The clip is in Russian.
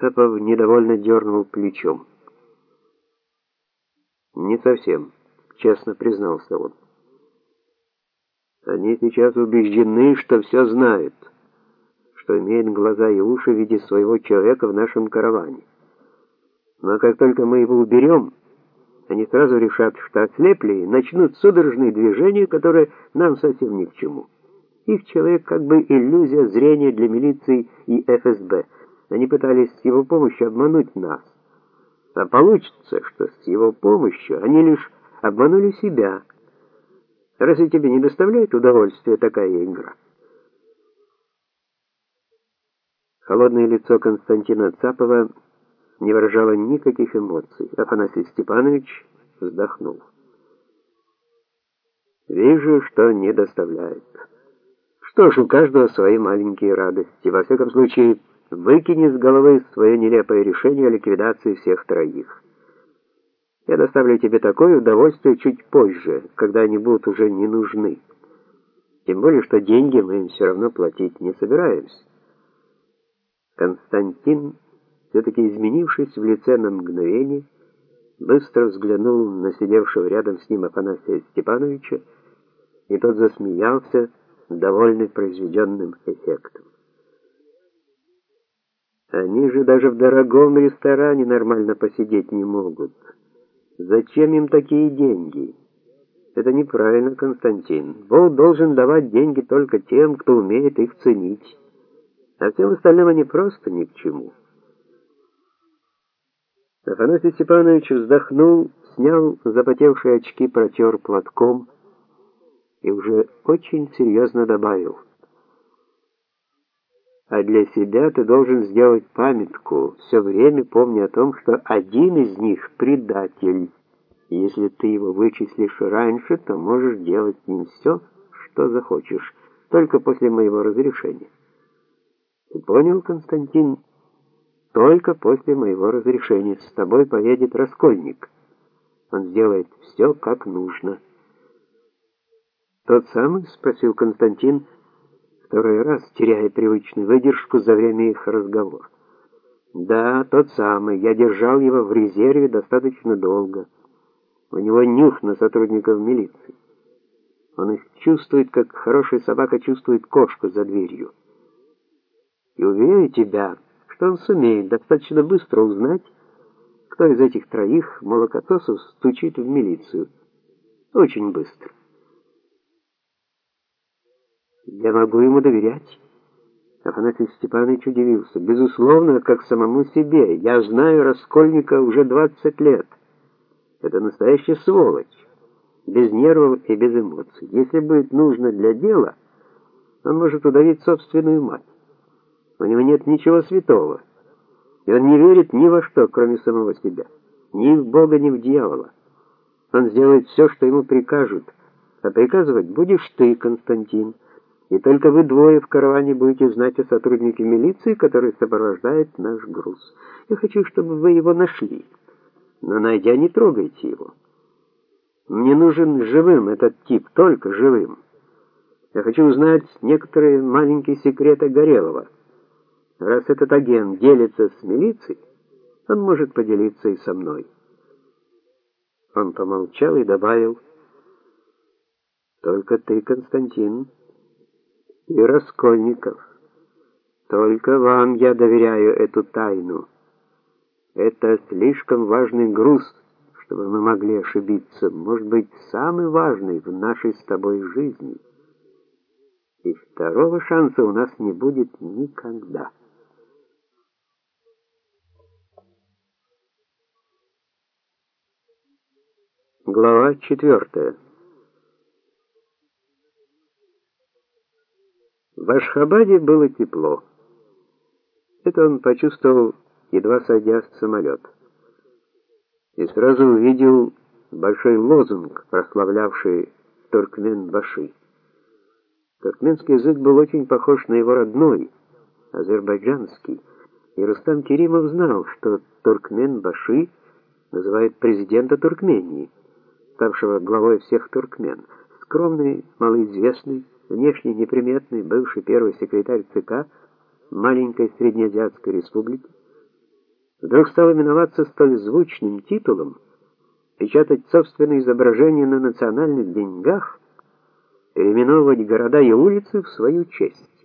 Цапов недовольно дернул плечом. Не совсем, честно признался он. Они сейчас убеждены, что все знают, что имеют глаза и уши в виде своего человека в нашем караване. Но как только мы его уберем, они сразу решат, что ослепли, и начнут судорожные движения, которые нам совсем ни к чему. Их человек как бы иллюзия зрения для милиции и ФСБ. Они пытались с его помощью обмануть нас. А получится, что с его помощью они лишь обманули себя. Разве тебе не доставляет удовольствия такая игра? Холодное лицо Константина Цапова не выражало никаких эмоций. Афанасий Степанович вздохнул. Вижу, что не доставляет. Что ж, у каждого свои маленькие радости. Во всяком случае, Выкини с головы свое нелепое решение о ликвидации всех троих. Я доставлю тебе такое удовольствие чуть позже, когда они будут уже не нужны. Тем более, что деньги мы им все равно платить не собираемся. Константин, все-таки изменившись в лице на мгновение, быстро взглянул на сидевшего рядом с ним Афанасия Степановича, и тот засмеялся, довольный произведенным эффектом. Они же даже в дорогом ресторане нормально посидеть не могут. Зачем им такие деньги? Это неправильно, Константин. Бог должен давать деньги только тем, кто умеет их ценить. А всем остальным они просто ни к чему. Афанасий Степанович вздохнул, снял запотевшие очки, протер платком и уже очень серьезно добавил — а для себя ты должен сделать памятку, все время помня о том, что один из них предатель. Если ты его вычислишь раньше, то можешь делать с ним все, что захочешь, только после моего разрешения. Ты понял, Константин? Только после моего разрешения с тобой поедет Раскольник. Он сделает все, как нужно. Тот самый, спросил Константин, — второй раз теряя привычную выдержку за время их разговора. Да, тот самый. Я держал его в резерве достаточно долго. У него нюх на сотрудников милиции. Он их чувствует, как хорошая собака чувствует кошку за дверью. И уверяю тебя, что он сумеет достаточно быстро узнать, кто из этих троих молокососов стучит в милицию. Очень быстро. Я могу ему доверять. Афанасий Степанович удивился. Безусловно, как самому себе. Я знаю Раскольника уже 20 лет. Это настоящая сволочь. Без нервов и без эмоций. Если будет нужно для дела, он может удавить собственную мать. У него нет ничего святого. И он не верит ни во что, кроме самого себя. Ни в Бога, ни в дьявола. Он сделает все, что ему прикажут. А приказывать будешь ты, Константин. И только вы двое в караване будете знать о сотруднике милиции, который сопровождает наш груз. Я хочу, чтобы вы его нашли. Но найдя, не трогайте его. Мне нужен живым этот тип, только живым. Я хочу узнать некоторые маленькие секреты Горелого. Раз этот агент делится с милицией, он может поделиться и со мной. Он помолчал и добавил: "Только ты, Константин, и Раскольников. Только вам я доверяю эту тайну. Это слишком важный груз, чтобы мы могли ошибиться, может быть, самый важный в нашей с тобой жизни. И второго шанса у нас не будет никогда. Глава четвертая. В Ашхабаде было тепло. Это он почувствовал, едва садясь в самолет. И сразу увидел большой лозунг, прославлявший Туркмен-Баши. Туркменский язык был очень похож на его родной, азербайджанский, и Рустам Керимов знал, что Туркмен-Баши называет президента Туркмении, ставшего главой всех туркмен, скромный, малоизвестный, внешне неприметный бывший первый секретарь ЦК маленькой Среднеазиатской республики, вдруг стал именоваться столь звучным титулом, печатать собственные изображения на национальных деньгах, переименовывать города и улицы в свою честь.